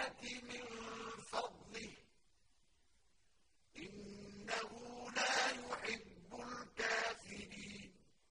آيَاتِنَا